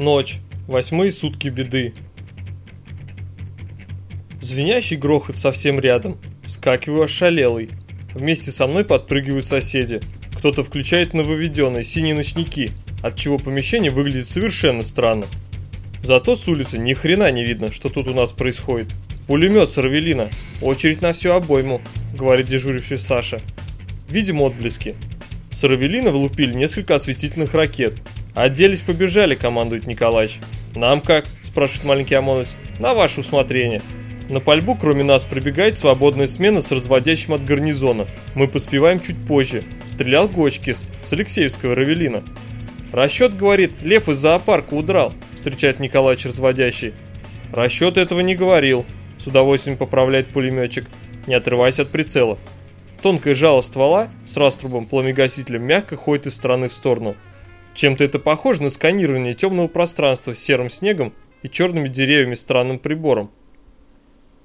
Ночь. Восьмые сутки беды. Звенящий грохот совсем рядом. Вскакиваю ошалелый. Вместе со мной подпрыгивают соседи. Кто-то включает нововведенные синие ночники, отчего помещение выглядит совершенно странно. Зато с улицы ни хрена не видно, что тут у нас происходит. Пулемет с Равелина. Очередь на всю обойму, говорит дежуривший Саша. Видим отблески. С Равелина влупили несколько осветительных ракет. Оделись побежали, командует Николаевич. Нам как? спрашивает маленький ОМОНовец. На ваше усмотрение. На пальбу кроме нас прибегает свободная смена с разводящим от гарнизона. Мы поспеваем чуть позже. Стрелял Гочкис с Алексеевского Равелина. Расчет, говорит, лев из зоопарка удрал, встречает Николаевич разводящий. Расчет этого не говорил, с удовольствием поправляет пулеметчик, не отрываясь от прицела. Тонкое жало ствола с раструбом пламегасителем мягко ходит из стороны в сторону. Чем-то это похоже на сканирование темного пространства серым снегом и черными деревьями странным прибором.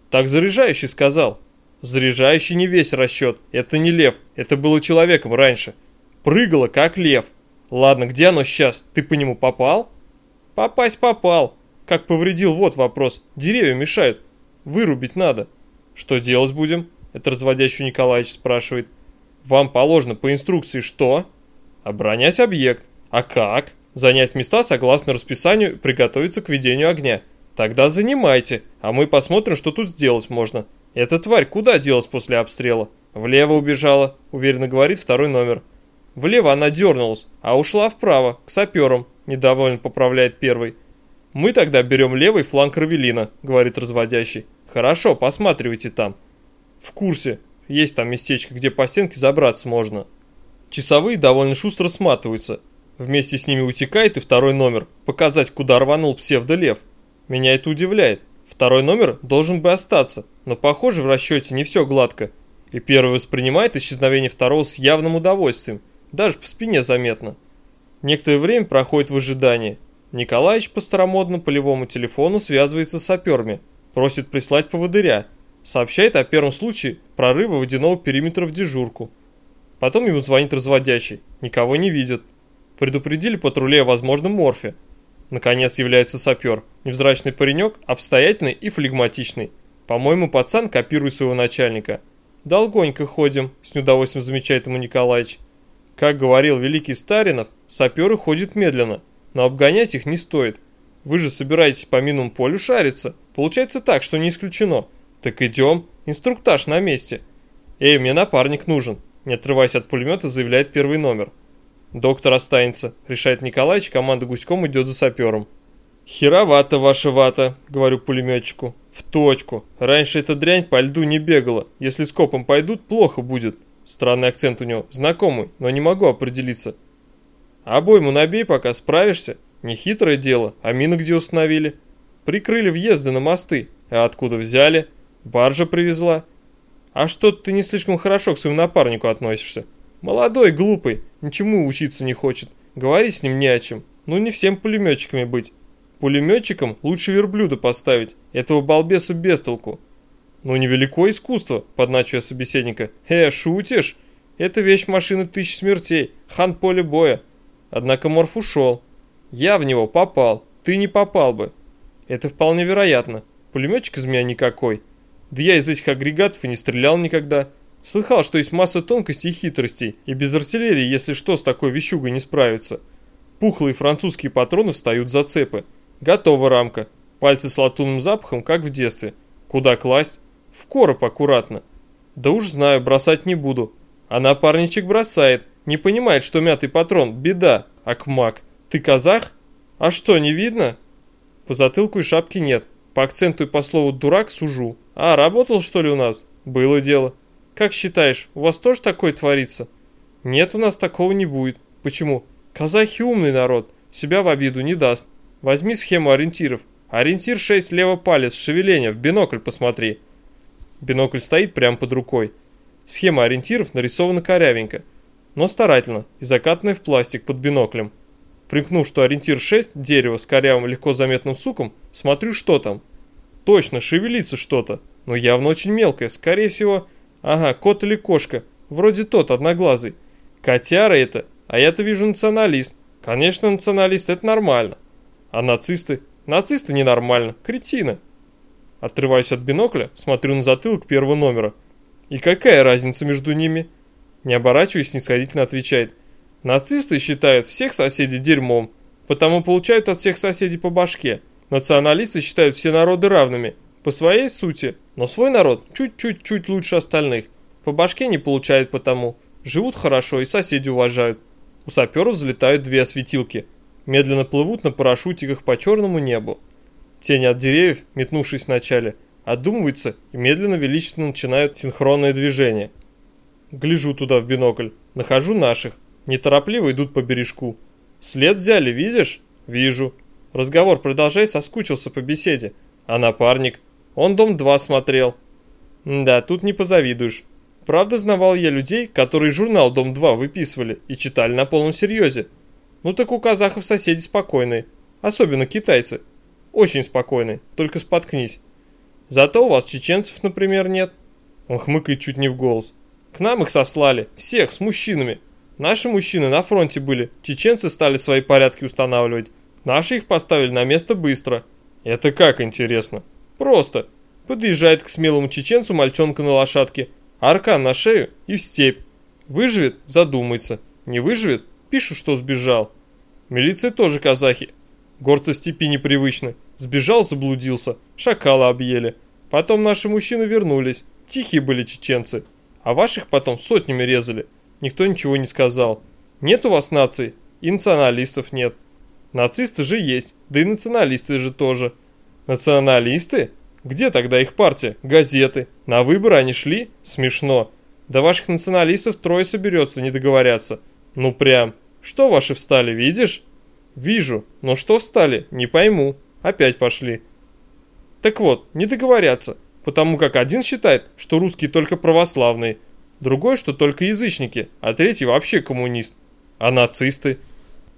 Так заряжающий сказал. Заряжающий не весь расчет, это не лев, это было человеком раньше. Прыгало как лев. Ладно, где оно сейчас? Ты по нему попал? Попасть попал. Как повредил, вот вопрос. Деревья мешают. Вырубить надо. Что делать будем? Это разводящий Николаевич спрашивает. Вам положено по инструкции что? Оборонять объект. А как? Занять места согласно расписанию, приготовиться к ведению огня. Тогда занимайте, а мы посмотрим, что тут сделать можно. Эта тварь куда делась после обстрела? Влево убежала, уверенно говорит второй номер. Влево она дернулась, а ушла вправо, к саперам, недовольно поправляет первый. Мы тогда берем левый фланг Равелина, говорит разводящий. Хорошо, посматривайте там. В курсе, есть там местечко, где по стенке забраться можно. Часовые довольно шустро сматываются. Вместе с ними утекает и второй номер, показать, куда рванул псевдолев. Меня это удивляет. Второй номер должен бы остаться, но похоже в расчете не все гладко. И первый воспринимает исчезновение второго с явным удовольствием – даже по спине заметно. Некоторое время проходит в ожидании. Николаевич по старомодному полевому телефону связывается с саперами, просит прислать поводыря, сообщает о первом случае прорыва водяного периметра в дежурку. Потом ему звонит разводящий, никого не видит. Предупредили патрулей о возможном морфе. Наконец является сапер, невзрачный паренек, обстоятельный и флегматичный. По-моему, пацан копирует своего начальника. «Долгонько ходим», – с неудовольствием замечает ему Николаевич. Как говорил великий Старинов, саперы ходят медленно, но обгонять их не стоит. Вы же собираетесь по минному полю шариться. Получается так, что не исключено. Так идем, инструктаж на месте. Эй, мне напарник нужен. Не отрываясь от пулемета, заявляет первый номер. Доктор останется, решает Николаевич, команда гуськом идет за сапером. «Херовато ваша вата», — говорю пулеметчику. «В точку. Раньше эта дрянь по льду не бегала. Если скопом пойдут, плохо будет. Странный акцент у него. Знакомый, но не могу определиться. Обойму набей пока, справишься. Нехитрое дело. А мины где установили? Прикрыли въезды на мосты. А откуда взяли? Баржа привезла. А что ты не слишком хорошо к своему напарнику относишься? Молодой, глупый, ничему учиться не хочет. Говорить с ним не о чем. Ну не всем пулеметчиками быть. Пулеметчикам лучше верблюда поставить. Этого балбеса без толку. «Ну, невелико искусство», — подначивая собеседника. «Э, шутишь? Это вещь машины тысяч смертей, хан поле боя». Однако Морф ушел. Я в него попал, ты не попал бы. Это вполне вероятно. Пулеметчик из меня никакой. Да я из этих агрегатов и не стрелял никогда. Слыхал, что есть масса тонкостей и хитростей, и без артиллерии, если что, с такой вещугой не справиться. Пухлые французские патроны встают за цепы. Готова рамка. Пальцы с латунным запахом, как в детстве. Куда класть? В короб аккуратно. Да уж знаю, бросать не буду. А напарничек бросает. Не понимает, что мятый патрон – беда. Акмак, ты казах? А что, не видно? По затылку и шапки нет. По акценту и по слову «дурак» сужу. А, работал что ли у нас? Было дело. Как считаешь, у вас тоже такое творится? Нет, у нас такого не будет. Почему? Казахи умный народ. Себя в обиду не даст. Возьми схему ориентиров. Ориентир 6 лево палец, шевеление, в бинокль посмотри. Бинокль стоит прямо под рукой. Схема ориентиров нарисована корявенько, но старательно и закатанная в пластик под биноклем. Примкнув, что ориентир 6, дерево с корявым легко заметным суком, смотрю, что там. Точно, шевелится что-то, но явно очень мелкое, скорее всего... Ага, кот или кошка, вроде тот, одноглазый. Котяра это, а я-то вижу националист. Конечно, националист, это нормально. А нацисты? Нацисты ненормально, кретины. Отрываюсь от бинокля, смотрю на затылок первого номера. И какая разница между ними? Не оборачиваясь, снисходительно отвечает. Нацисты считают всех соседей дерьмом, потому получают от всех соседей по башке. Националисты считают все народы равными, по своей сути, но свой народ чуть-чуть-чуть лучше остальных. По башке не получают потому. Живут хорошо и соседи уважают. У саперов взлетают две осветилки. Медленно плывут на парашютиках по черному небу. Тени от деревьев, метнувшись вначале, отдумываются и медленно величественно начинают синхронное движение. Гляжу туда в бинокль, нахожу наших, неторопливо идут по бережку. След взяли, видишь? Вижу. Разговор продолжай, соскучился по беседе. А напарник? Он дом 2 смотрел. Да, тут не позавидуешь. Правда, знавал я людей, которые журнал «Дом-2» выписывали и читали на полном серьезе. Ну так у казахов соседи спокойные. Особенно китайцы. Очень спокойные, только споткнись. Зато у вас чеченцев, например, нет. Он хмыкает чуть не в голос. К нам их сослали, всех, с мужчинами. Наши мужчины на фронте были, чеченцы стали свои порядки устанавливать. Наши их поставили на место быстро. Это как интересно? Просто. Подъезжает к смелому чеченцу мальчонка на лошадке, аркан на шею и в степь. Выживет – задумается. Не выживет – пишут, что сбежал. Милиция тоже казахи. Горцы степи непривычны. Сбежал, заблудился, шакала объели. Потом наши мужчины вернулись. Тихие были чеченцы. А ваших потом сотнями резали. Никто ничего не сказал. Нет у вас нации, и националистов нет. Нацисты же есть, да и националисты же тоже. Националисты? Где тогда их партия? Газеты? На выборы они шли? Смешно. Да ваших националистов трое соберется, не договорятся. Ну прям. Что ваши встали, видишь? Вижу, но что встали, не пойму. Опять пошли. Так вот, не договорятся, потому как один считает, что русские только православные, другой, что только язычники, а третий вообще коммунист. А нацисты?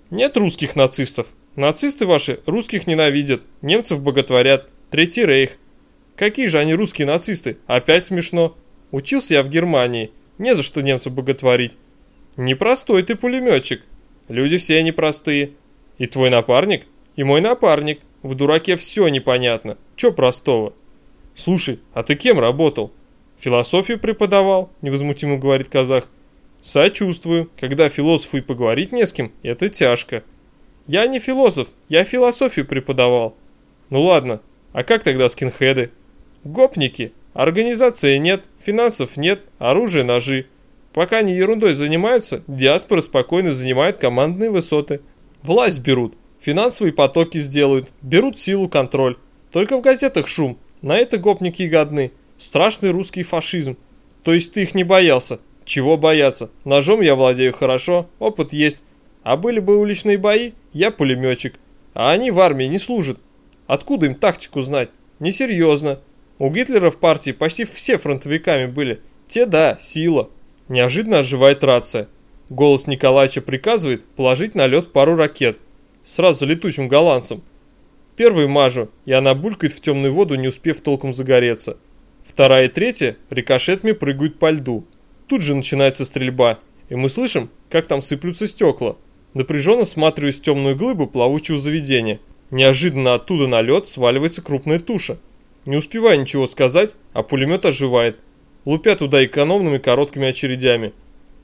Нет русских нацистов. Нацисты ваши русских ненавидят, немцев боготворят, Третий рейх. Какие же они русские нацисты? Опять смешно. Учился я в Германии, не за что немцев боготворить. Непростой ты пулеметчик. Люди все непростые. И твой напарник, и мой напарник. В дураке все непонятно. Че простого? Слушай, а ты кем работал? Философию преподавал, невозмутимо говорит казах. Сочувствую. Когда философу и поговорить не с кем, это тяжко. Я не философ, я философию преподавал. Ну ладно, а как тогда скинхеды? Гопники. Организации нет, финансов нет, оружия, ножи. Пока они ерундой занимаются, диаспора спокойно занимает командные высоты. Власть берут, финансовые потоки сделают, берут силу, контроль. Только в газетах шум, на это гопники годны. Страшный русский фашизм. То есть ты их не боялся? Чего бояться? Ножом я владею хорошо, опыт есть. А были бы уличные бои, я пулеметчик. А они в армии не служат. Откуда им тактику знать? Несерьезно. У Гитлера в партии почти все фронтовиками были. Те да, сила. Неожиданно оживает рация. Голос Николаевича приказывает положить на лед пару ракет. Сразу летучим голландцам. Первый мажу, и она булькает в темную воду, не успев толком загореться. Вторая и третья рикошетами прыгают по льду. Тут же начинается стрельба, и мы слышим, как там сыплются стекла. Напряженно смотрюсь в темную глыбу плавучего заведения. Неожиданно оттуда на лед сваливается крупная туша. Не успеваю ничего сказать, а пулемет оживает лупя туда экономными короткими очередями.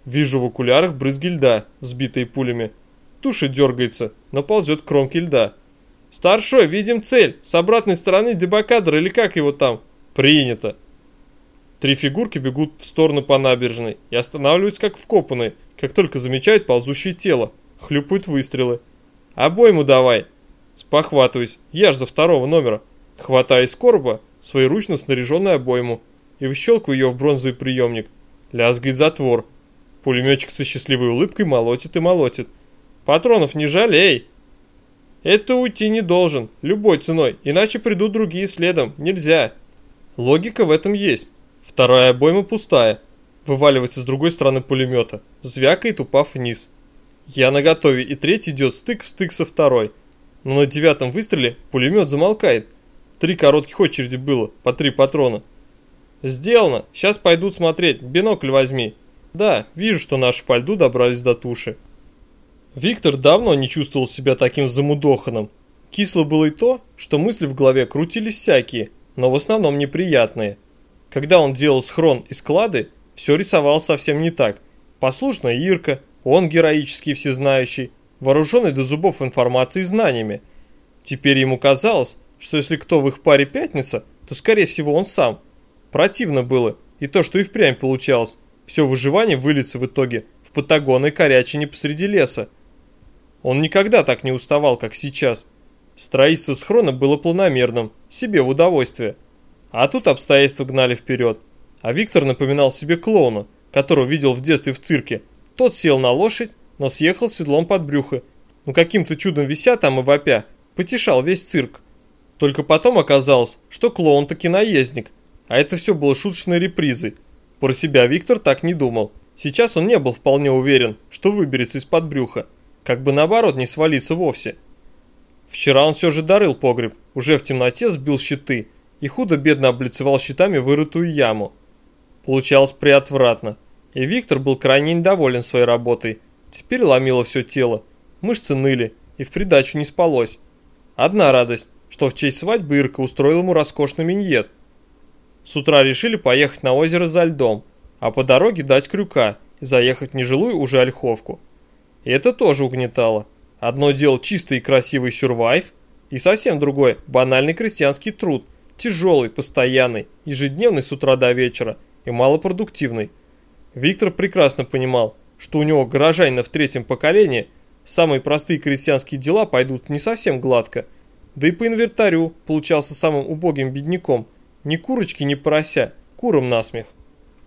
Вижу в окулярах брызги льда, сбитые пулями. Туша дергается, но ползет к кромке льда. «Старшой, видим цель! С обратной стороны дебакадр или как его там?» «Принято!» Три фигурки бегут в сторону по набережной и останавливаются как вкопанные, как только замечают ползущее тело. Хлюпают выстрелы. «Обойму давай!» Спохватываюсь, я ж за второго номера. Хватаю из короба своеручно снаряженную обойму и выщелкиваю ее в бронзовый приемник. Лязгает затвор. Пулеметчик со счастливой улыбкой молотит и молотит. «Патронов не жалей!» «Это уйти не должен, любой ценой, иначе придут другие следом, нельзя!» Логика в этом есть. Вторая обойма пустая. Вываливается с другой стороны пулемета. Звякает, упав вниз. Я наготове, и третий идет стык в стык со второй. Но на девятом выстреле пулемет замолкает. Три коротких очереди было, по три патрона. «Сделано! Сейчас пойдут смотреть, бинокль возьми!» «Да, вижу, что наши по льду добрались до туши». Виктор давно не чувствовал себя таким замудоханным. Кисло было и то, что мысли в голове крутились всякие, но в основном неприятные. Когда он делал схрон и склады, все рисовалось совсем не так. Послушная Ирка, он героический всезнающий, вооруженный до зубов информацией и знаниями. Теперь ему казалось, что если кто в их паре пятница, то скорее всего он сам. Противно было, и то, что и впрямь получалось, все выживание выльется в итоге в патагонной корячине посреди леса. Он никогда так не уставал, как сейчас. Строительство схрона было планомерным, себе в удовольствие. А тут обстоятельства гнали вперед. А Виктор напоминал себе клоуна, которого видел в детстве в цирке. Тот сел на лошадь, но съехал седлом под брюхо. Ну каким-то чудом вися там и вопя, потешал весь цирк. Только потом оказалось, что клоун таки наездник, а это все было шуточной репризой. Про себя Виктор так не думал. Сейчас он не был вполне уверен, что выберется из-под брюха. Как бы наоборот не свалиться вовсе. Вчера он все же дарил погреб, уже в темноте сбил щиты и худо-бедно облицевал щитами вырытую яму. Получалось приотвратно, и Виктор был крайне недоволен своей работой. Теперь ломило все тело, мышцы ныли, и в придачу не спалось. Одна радость, что в честь свадьбы Ирка устроил ему роскошный миньет. С утра решили поехать на озеро за льдом, а по дороге дать крюка и заехать в нежилую уже ольховку. И это тоже угнетало. Одно дело чистый и красивый сюрвайв, и совсем другой банальный крестьянский труд, Тяжелый, постоянный, ежедневный с утра до вечера и малопродуктивный. Виктор прекрасно понимал, что у него горожанина в третьем поколении самые простые крестьянские дела пойдут не совсем гладко. Да и по инвентарю получался самым убогим бедняком. Ни курочки, ни порося, куром насмех.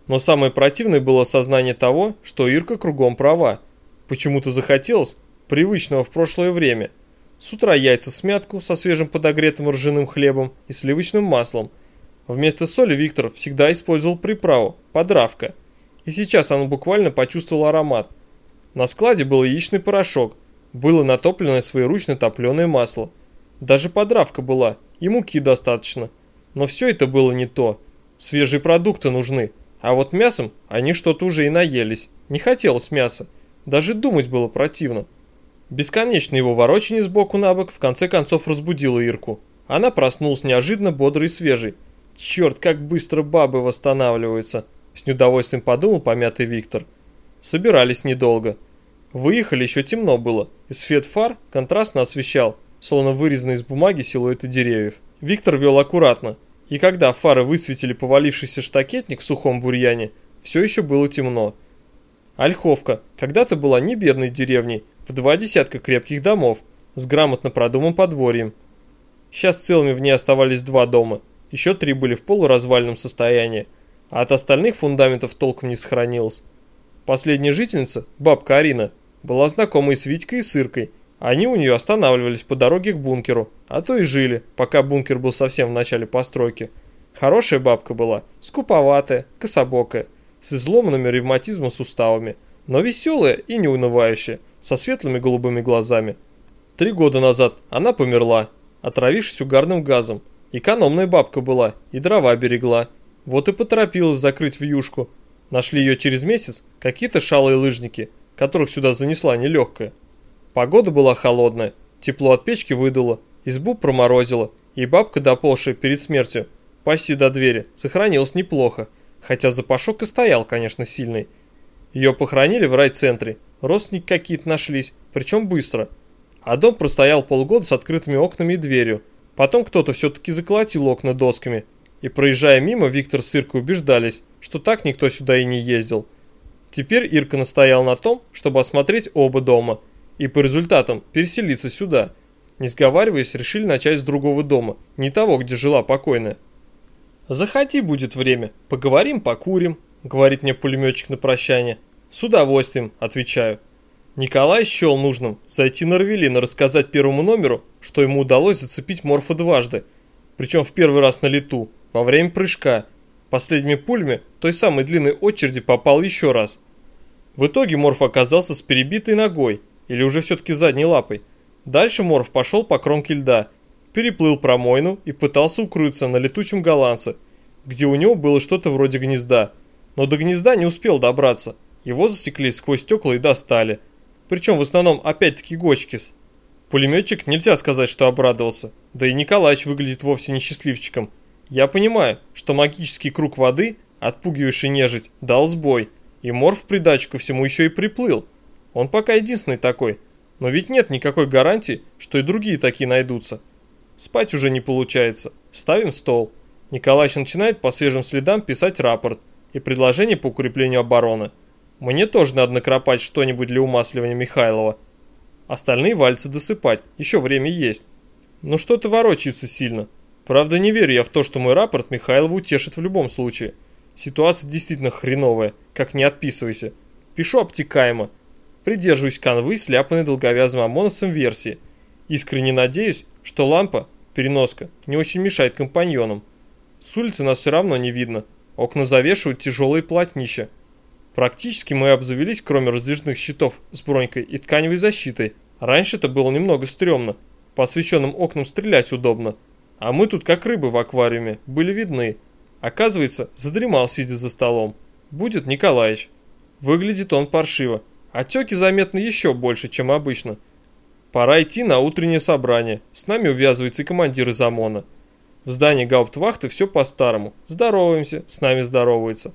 Но самое противное было сознание того, что Ирка кругом права. Почему-то захотелось привычного в прошлое время – с утра яйца в смятку со свежим подогретым ржаным хлебом и сливочным маслом. Вместо соли Виктор всегда использовал приправу – подравка. И сейчас он буквально почувствовал аромат. На складе был яичный порошок, было натопленное своеручно топленое масло. Даже подравка была, и муки достаточно. Но все это было не то. Свежие продукты нужны. А вот мясом они что-то уже и наелись. Не хотелось мяса. Даже думать было противно. Бесконечное его ворочение сбоку на бок в конце концов разбудило Ирку. Она проснулась неожиданно бодрой и свежей. «Черт, как быстро бабы восстанавливаются!» С неудовольствием подумал помятый Виктор. Собирались недолго. Выехали, еще темно было, и свет фар контрастно освещал, словно вырезанный из бумаги силуэты деревьев. Виктор вел аккуратно, и когда фары высветили повалившийся штакетник в сухом бурьяне, все еще было темно. Ольховка когда-то была не бедной деревней, в два десятка крепких домов с грамотно продуманным подворьем. Сейчас целыми в ней оставались два дома, еще три были в полуразвальном состоянии, а от остальных фундаментов толком не сохранилось. Последняя жительница, бабка Арина, была знакома и с Витькой и с Иркой. Они у нее останавливались по дороге к бункеру, а то и жили, пока бункер был совсем в начале постройки. Хорошая бабка была, скуповатая, кособокая, с изломанными ревматизмом суставами, но веселая и неунывающая, со светлыми голубыми глазами. Три года назад она померла, отравившись угарным газом. Экономная бабка была и дрова берегла. Вот и поторопилась закрыть вьюшку. Нашли ее через месяц какие-то шалые лыжники, которых сюда занесла нелегкая. Погода была холодная, тепло от печки выдуло, избу проморозило, и бабка, доползшая перед смертью, почти до двери, сохранилась неплохо, хотя запашок и стоял, конечно, сильный. Ее похоронили в райцентре, родственники какие-то нашлись, причем быстро. А дом простоял полгода с открытыми окнами и дверью. Потом кто-то все-таки заколотил окна досками. И проезжая мимо, Виктор с Иркой убеждались, что так никто сюда и не ездил. Теперь Ирка настоял на том, чтобы осмотреть оба дома. И по результатам переселиться сюда. Не сговариваясь, решили начать с другого дома, не того, где жила покойная. «Заходи, будет время, поговорим, покурим», — говорит мне пулеметчик на прощание. «С удовольствием», – отвечаю. Николай счел нужным зайти на Равелин и рассказать первому номеру, что ему удалось зацепить Морфа дважды, причем в первый раз на лету, во время прыжка. Последними пулями той самой длинной очереди попал еще раз. В итоге Морф оказался с перебитой ногой, или уже все-таки задней лапой. Дальше Морф пошел по кромке льда, переплыл промойну и пытался укрыться на летучем голландце, где у него было что-то вроде гнезда, но до гнезда не успел добраться – его засекли сквозь стекла и достали. Причем в основном опять-таки Гочкис. Пулеметчик нельзя сказать, что обрадовался. Да и Николаевич выглядит вовсе не счастливчиком. Я понимаю, что магический круг воды, отпугивающий нежить, дал сбой. И Мор в придачу ко всему еще и приплыл. Он пока единственный такой. Но ведь нет никакой гарантии, что и другие такие найдутся. Спать уже не получается. Ставим стол. Николаевич начинает по свежим следам писать рапорт и предложение по укреплению обороны. Мне тоже надо накропать что-нибудь для умасливания Михайлова. Остальные вальцы досыпать, еще время есть. Но что-то ворочается сильно. Правда, не верю я в то, что мой рапорт Михайлову утешит в любом случае. Ситуация действительно хреновая, как не отписывайся. Пишу обтекаемо. Придерживаюсь канвы, сляпанной долговязым ОМОНовцем версии. Искренне надеюсь, что лампа, переноска, не очень мешает компаньонам. С улицы нас все равно не видно. Окна завешивают тяжелые полотнища. Практически мы обзавелись, кроме раздвижных щитов с бронькой и тканевой защитой. Раньше это было немного стрёмно. По освещенным окнам стрелять удобно. А мы тут как рыбы в аквариуме, были видны. Оказывается, задремал, сидя за столом. Будет Николаевич. Выглядит он паршиво. Отеки заметны еще больше, чем обычно. Пора идти на утреннее собрание. С нами увязывается и командир из ОМОНа. В здании гауптвахты все по-старому. Здороваемся, с нами здороваются.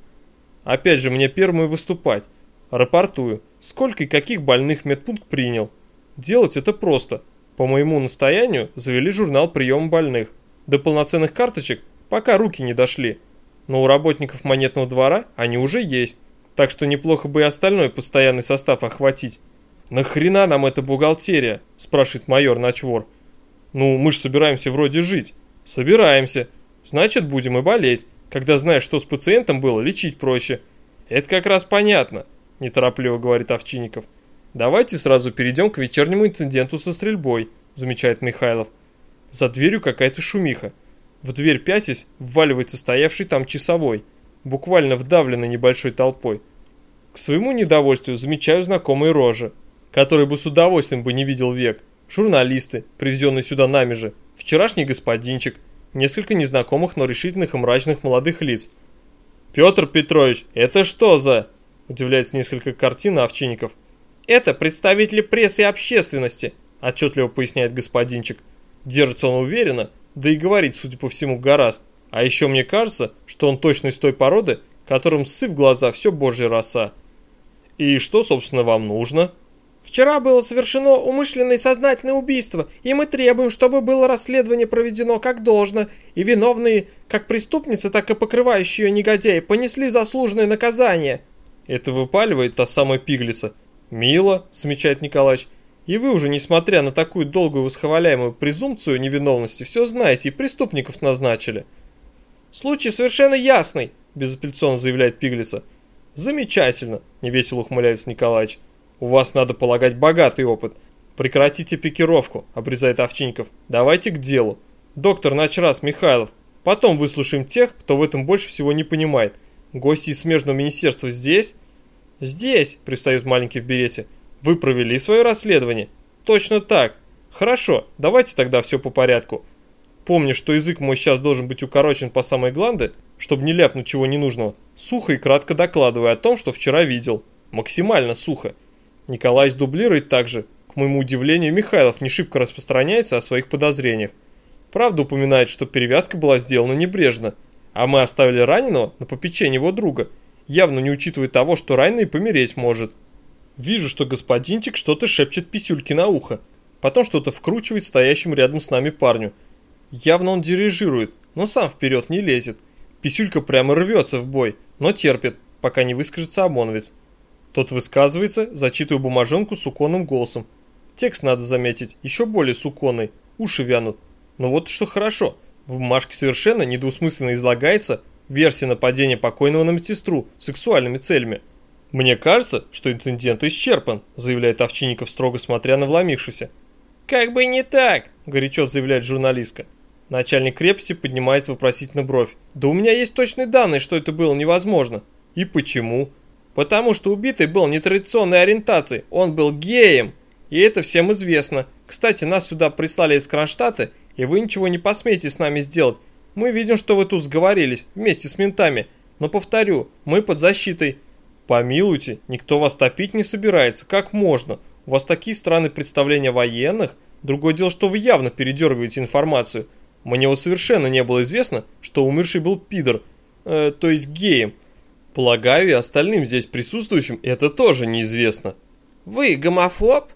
Опять же, мне первому выступать. Рапортую, сколько и каких больных медпункт принял. Делать это просто. По моему настоянию завели журнал приема больных. До полноценных карточек пока руки не дошли. Но у работников монетного двора они уже есть. Так что неплохо бы и остальной постоянный состав охватить. «Нахрена нам эта бухгалтерия?» – спрашивает майор Ночвор. «Ну, мы же собираемся вроде жить». «Собираемся. Значит, будем и болеть. Когда знаешь, что с пациентом было, лечить проще. Это как раз понятно, неторопливо говорит Овчинников. Давайте сразу перейдем к вечернему инциденту со стрельбой, замечает Михайлов. За дверью какая-то шумиха. В дверь пятясь вваливается стоявший там часовой, буквально вдавленный небольшой толпой. К своему недовольствию замечаю знакомые рожи, которые бы с удовольствием бы не видел век. Журналисты, привезенные сюда нами же, вчерашний господинчик – несколько незнакомых, но решительных и мрачных молодых лиц. «Петр Петрович, это что за...» – удивляется несколько картин Овчинников. «Это представители прессы и общественности», – отчетливо поясняет господинчик. Держится он уверенно, да и говорит, судя по всему, гораст. А еще мне кажется, что он точно из той породы, которым сы в глаза все божья роса. «И что, собственно, вам нужно?» Вчера было совершено умышленное и сознательное убийство, и мы требуем, чтобы было расследование проведено как должно, и виновные, как преступницы, так и покрывающие ее негодяи, понесли заслуженное наказание». Это выпаливает та самая пиглица. «Мило», — смечает Николаевич, — «и вы уже, несмотря на такую долгую восхваляемую презумпцию невиновности, все знаете и преступников назначили». «Случай совершенно ясный», — безапелляционно заявляет пиглица. «Замечательно», — невесело ухмыляется Николаевич. У вас, надо полагать, богатый опыт. Прекратите пикировку, обрезает Овчинников. Давайте к делу. Доктор Начрас Михайлов. Потом выслушаем тех, кто в этом больше всего не понимает. Гости из смежного министерства здесь? Здесь, пристает маленький в берете. Вы провели свое расследование? Точно так. Хорошо, давайте тогда все по порядку. Помню, что язык мой сейчас должен быть укорочен по самой гланды, чтобы не ляпнуть чего ненужного. Сухо и кратко докладывая о том, что вчера видел. Максимально сухо. Николай дублирует также. К моему удивлению, Михайлов не шибко распространяется о своих подозрениях. Правда упоминает, что перевязка была сделана небрежно, а мы оставили раненого на попечение его друга, явно не учитывая того, что раненый помереть может. Вижу, что господинчик что-то шепчет писюльки на ухо, потом что-то вкручивает стоящему рядом с нами парню. Явно он дирижирует, но сам вперед не лезет. Писюлька прямо рвется в бой, но терпит, пока не выскажется ОМОНовец. Тот высказывается, зачитывая бумажонку суконным голосом. Текст, надо заметить, еще более суконный, уши вянут. Но вот что хорошо, в бумажке совершенно недвусмысленно излагается версия нападения покойного на медсестру сексуальными целями. «Мне кажется, что инцидент исчерпан», заявляет Овчинников, строго смотря на вломившийся. «Как бы не так», горячо заявляет журналистка. Начальник крепости поднимает вопросительно бровь. «Да у меня есть точные данные, что это было невозможно». «И почему?» Потому что убитый был нетрадиционной ориентации, он был геем. И это всем известно. Кстати, нас сюда прислали из Кронштадта, и вы ничего не посмеете с нами сделать. Мы видим, что вы тут сговорились, вместе с ментами. Но повторю, мы под защитой. Помилуйте, никто вас топить не собирается. Как можно? У вас такие странные представления военных. Другое дело, что вы явно передергиваете информацию. Мне вот совершенно не было известно, что умерший был пидор, э, то есть геем. Полагаю, и остальным здесь присутствующим это тоже неизвестно. Вы гомофоб?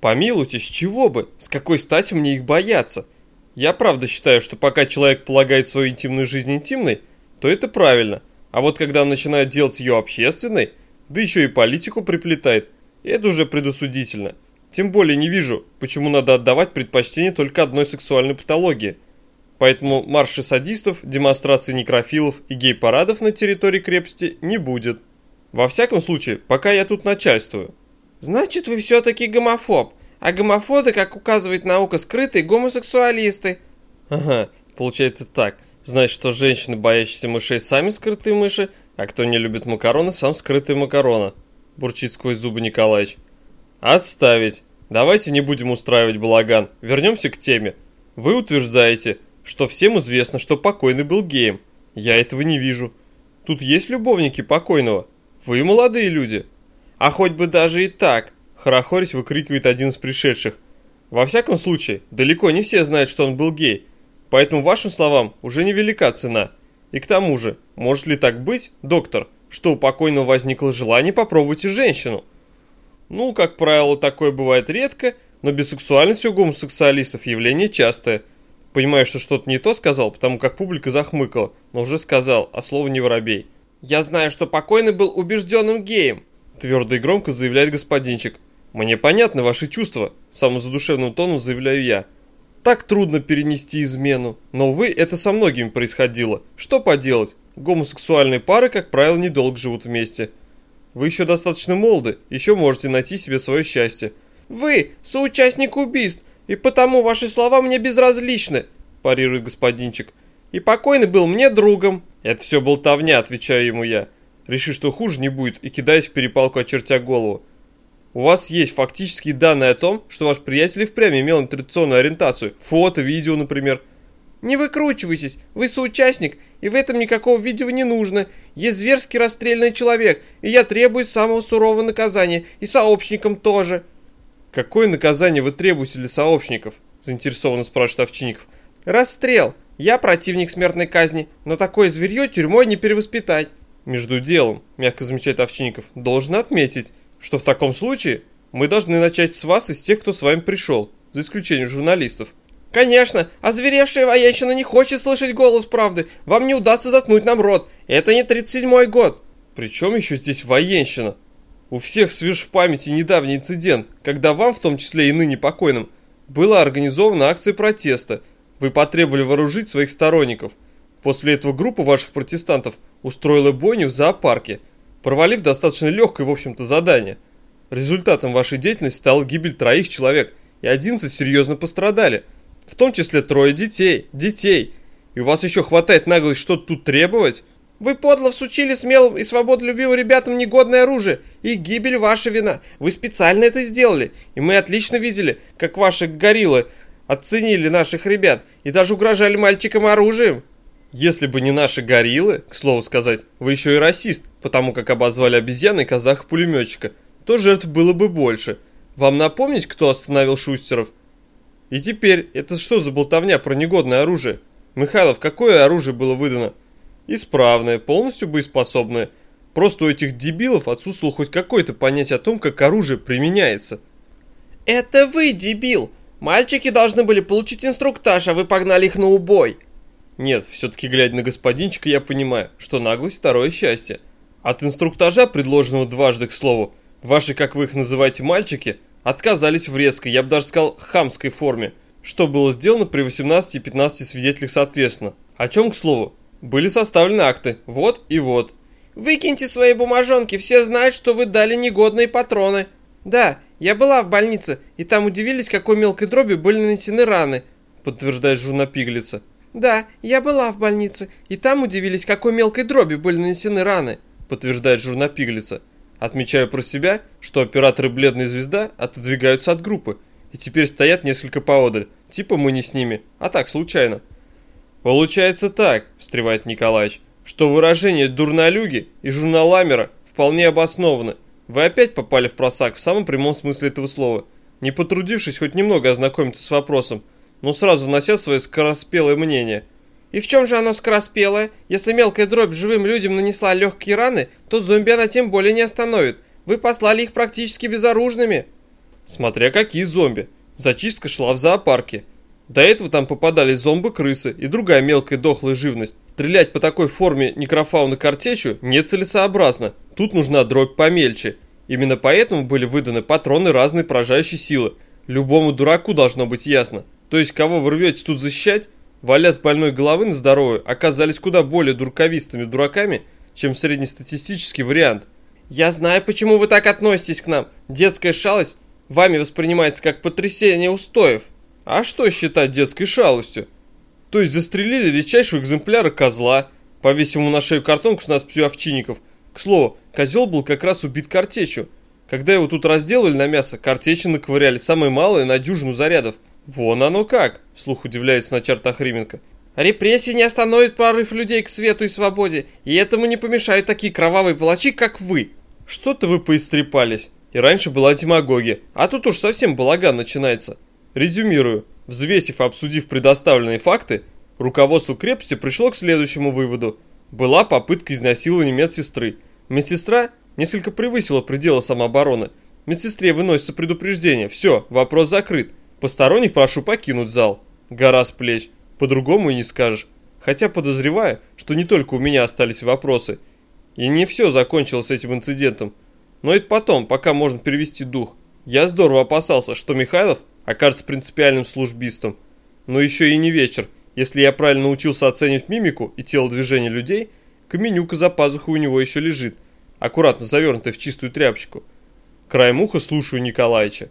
Помилуйте, с чего бы? С какой стати мне их бояться? Я правда считаю, что пока человек полагает свою интимную жизнь интимной, то это правильно. А вот когда он начинает делать ее общественной, да еще и политику приплетает, это уже предосудительно. Тем более не вижу, почему надо отдавать предпочтение только одной сексуальной патологии. Поэтому марши садистов, демонстрации некрофилов и гей-парадов на территории крепости не будет. Во всяком случае, пока я тут начальствую. Значит, вы все-таки гомофоб. А гомофобы, как указывает наука, скрытые гомосексуалисты. Ага, получается так. Значит, что женщины, боящиеся мышей, сами скрытые мыши, а кто не любит макароны, сам скрытый макарона. Бурчит сквозь зубы Николаевич. Отставить. Давайте не будем устраивать балаган. Вернемся к теме. Вы утверждаете, что всем известно, что покойный был геем. Я этого не вижу. Тут есть любовники покойного. Вы молодые люди. А хоть бы даже и так, хорохорясь выкрикивает один из пришедших. Во всяком случае, далеко не все знают, что он был гей. Поэтому вашим словам уже невелика цена. И к тому же, может ли так быть, доктор, что у покойного возникло желание попробовать и женщину? Ну, как правило, такое бывает редко, но бисексуальность у гомосексуалистов явление частое. Понимаю, что что-то не то сказал, потому как публика захмыкала, но уже сказал, а слово не воробей. «Я знаю, что покойный был убежденным геем», твердо и громко заявляет господинчик. «Мне понятны ваши чувства», самым задушевным тоном заявляю я. Так трудно перенести измену, но, вы это со многими происходило. Что поделать? Гомосексуальные пары, как правило, недолго живут вместе. Вы еще достаточно молоды, еще можете найти себе свое счастье. Вы соучастник убийств, и потому ваши слова мне безразличны, парирует господинчик. И покойный был мне другом. Это все болтовня, отвечаю ему я. Реши, что хуже не будет, и кидаюсь в перепалку, очертя голову. У вас есть фактические данные о том, что ваш приятель впрямь имел нетрадиционную ориентацию. Фото, видео, например. Не выкручивайтесь, вы соучастник, и в этом никакого видео не нужно. Есть зверски расстрелянный человек, и я требую самого сурового наказания, и сообщникам тоже. Какое наказание вы требуете для сообщников? Заинтересованно спрашивает Овчинников. Расстрел. Я противник смертной казни, но такое зверье тюрьмой не перевоспитать. Между делом, мягко замечает Овчинников, должен отметить, что в таком случае мы должны начать с вас и с тех, кто с вами пришел, за исключением журналистов. Конечно, озверевшая военщина не хочет слышать голос правды. Вам не удастся заткнуть нам рот. Это не 37-й год. Причем еще здесь военщина? У всех свеж в памяти недавний инцидент, когда вам, в том числе и ныне покойным, была организована акция протеста. Вы потребовали вооружить своих сторонников. После этого группа ваших протестантов устроила бойню в зоопарке, провалив достаточно легкое, в общем-то, задание. Результатом вашей деятельности стала гибель троих человек, и 11 серьезно пострадали – в том числе трое детей. Детей. И у вас еще хватает наглость что-то тут требовать? Вы подло всучили смелым и свободолюбивым ребятам негодное оружие. Их гибель ваша вина. Вы специально это сделали. И мы отлично видели, как ваши гориллы оценили наших ребят и даже угрожали мальчикам оружием. Если бы не наши гориллы, к слову сказать, вы еще и расист, потому как обозвали обезьяной казаха-пулеметчика, то жертв было бы больше. Вам напомнить, кто остановил Шустеров? И теперь, это что за болтовня про негодное оружие? Михайлов, какое оружие было выдано? Исправное, полностью боеспособное. Просто у этих дебилов отсутствовало хоть какое-то понятие о том, как оружие применяется. Это вы, дебил! Мальчики должны были получить инструктаж, а вы погнали их на убой. Нет, все-таки глядя на господинчика, я понимаю, что наглость второе счастье. От инструктажа, предложенного дважды к слову, ваши, как вы их называете, мальчики – отказались в резкой, я бы даже сказал, хамской форме, что было сделано при 18 и 15 свидетелях соответственно. О чем, к слову, были составлены акты, вот и вот. Выкиньте свои бумажонки, все знают, что вы дали негодные патроны. Да, я была в больнице, и там удивились, какой мелкой дроби были нанесены раны, подтверждает журнопиглица. Да, я была в больнице, и там удивились, какой мелкой дроби были нанесены раны, подтверждает журнопиглица. Отмечаю про себя, что операторы «Бледная звезда» отодвигаются от группы и теперь стоят несколько поодаль. Типа мы не с ними, а так, случайно. Получается так, встревает Николаевич, что выражение «дурнолюги» и «журналамера» вполне обоснованы. Вы опять попали в просак в самом прямом смысле этого слова. не потрудившись хоть немного ознакомиться с вопросом, но сразу внося свое скороспелое мнение. И в чем же оно скороспелое? Если мелкая дробь живым людям нанесла легкие раны, то зомби она тем более не остановит. Вы послали их практически безоружными. Смотря какие зомби. Зачистка шла в зоопарке. До этого там попадали зомбы-крысы и другая мелкая дохлая живность. Стрелять по такой форме некрофауны картечью нецелесообразно. Тут нужна дробь помельче. Именно поэтому были выданы патроны разной поражающей силы. Любому дураку должно быть ясно. То есть, кого вы рветесь тут защищать, валя с больной головы на здоровую, оказались куда более дурковистыми дураками, чем среднестатистический вариант. Я знаю, почему вы так относитесь к нам. Детская шалость вами воспринимается как потрясение устоев. А что считать детской шалостью? То есть застрелили редчайшего экземпляра козла, повесив ему на шею картонку с надписью «Овчинников». К слову, козел был как раз убит картечью. Когда его тут разделали на мясо, картечи наковыряли самое малое на дюжину зарядов. Вон оно как, вслух удивляется начарт Охрименко. Репрессии не остановят прорыв людей к свету и свободе, и этому не помешают такие кровавые палачи, как вы. Что-то вы поистрепались. И раньше была демагогия, а тут уж совсем балаган начинается. Резюмирую. Взвесив и обсудив предоставленные факты, руководство крепости пришло к следующему выводу. Была попытка изнасилования медсестры. Медсестра несколько превысила пределы самообороны. Медсестре выносится предупреждение. Все, вопрос закрыт. Посторонних прошу покинуть зал. Гора с плеч. По-другому и не скажешь. Хотя подозреваю, что не только у меня остались вопросы. И не все закончилось этим инцидентом. Но это потом, пока можно перевести дух. Я здорово опасался, что Михайлов окажется принципиальным службистом. Но еще и не вечер. Если я правильно научился оценивать мимику и телодвижение людей, каменюка за пазухой у него еще лежит, аккуратно завернутая в чистую тряпочку. Краем уха слушаю Николаевича.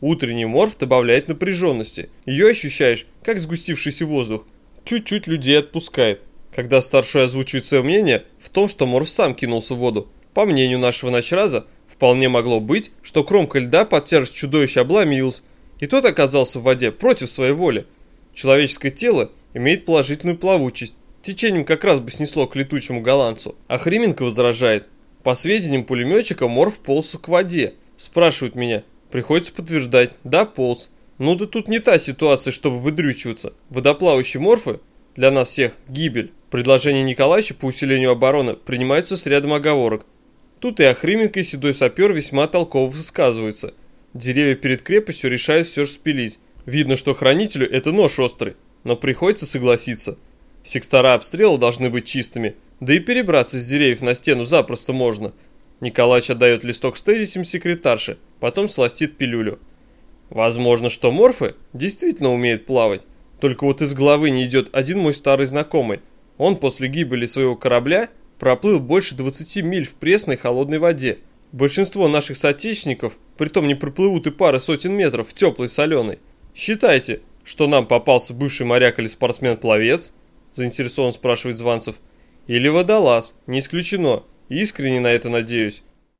Утренний морф добавляет напряженности. Ее ощущаешь, как сгустившийся воздух. Чуть-чуть людей отпускает. Когда старший озвучивает свое мнение в том, что морф сам кинулся в воду. По мнению нашего ночраза, вполне могло быть, что кромка льда под тяжесть чудовища обломилась, и тот оказался в воде против своей воли. Человеческое тело имеет положительную плавучесть, течением как раз бы снесло к летучему голландцу. А Хрименко возражает. По сведениям пулеметчика Морф полз к воде. Спрашивают меня. Приходится подтверждать. Да, полз. Ну да тут не та ситуация, чтобы выдрючиваться. Водоплавающие морфы для нас всех гибель. Предложения Николаевича по усилению обороны принимаются с рядом оговорок. Тут и Охрименко и Седой Сапер весьма толково высказываются. Деревья перед крепостью решают все же спилить. Видно, что хранителю это нож острый, но приходится согласиться. Сектора обстрела должны быть чистыми, да и перебраться с деревьев на стену запросто можно. Николаич отдает листок с тезисом секретарше, потом сластит пилюлю. Возможно, что морфы действительно умеют плавать, только вот из головы не идет один мой старый знакомый. Он после гибели своего корабля проплыл больше 20 миль в пресной холодной воде. Большинство наших соотечественников притом не проплывут и пары сотен метров в теплой соленой. Считайте, что нам попался бывший моряк или спортсмен-пловец, заинтересованно спрашивает Званцев, или водолаз, не исключено, искренне на это надеюсь.